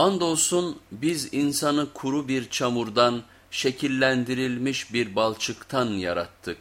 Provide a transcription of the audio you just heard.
Andolsun biz insanı kuru bir çamurdan, şekillendirilmiş bir balçıktan yarattık.